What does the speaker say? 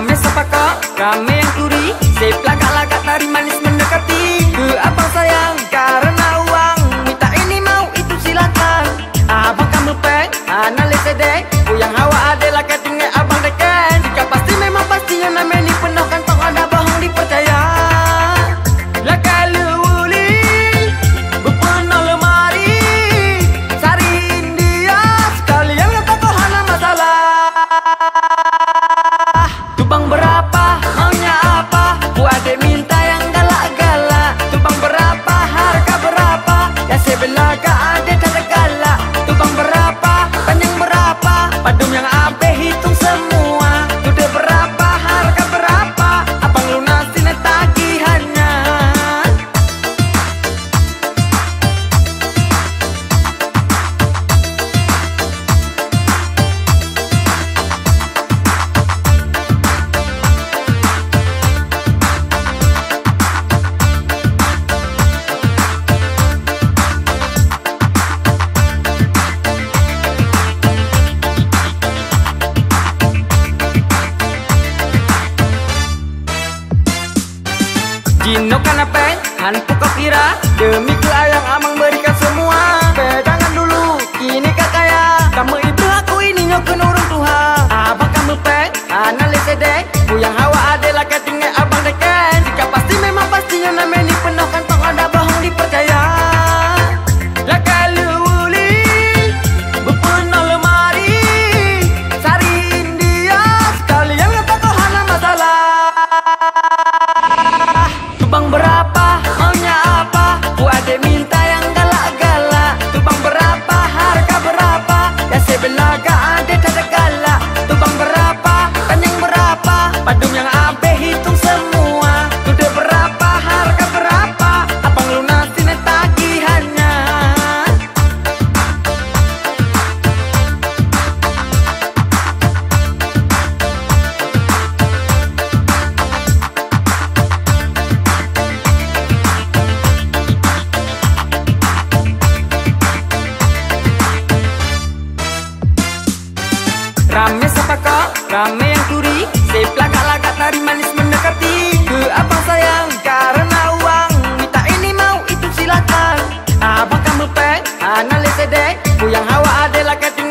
Kami sepakat, kami yang curi Sepelagak-lagak tari manis mendekati. Jinokan apa eh? hantu kau kira? Demi ku ayang amang berikan semua. Pegangan dulu, kini kak kaya. Kamu ibu aku ini nyokun kenurung Tuhan. Abang kamu peng, anak edek Ku yang hawa adalah kating abang deken Jika pasti memang pastinya namanya penuhkan Kami yang curi Sepla kalah kata tari manis mendekati. Ke abang sayang? Karena uang Minta ini mau itu silakan. Apakah melpek Analis edek Ku yang hawa adalah kating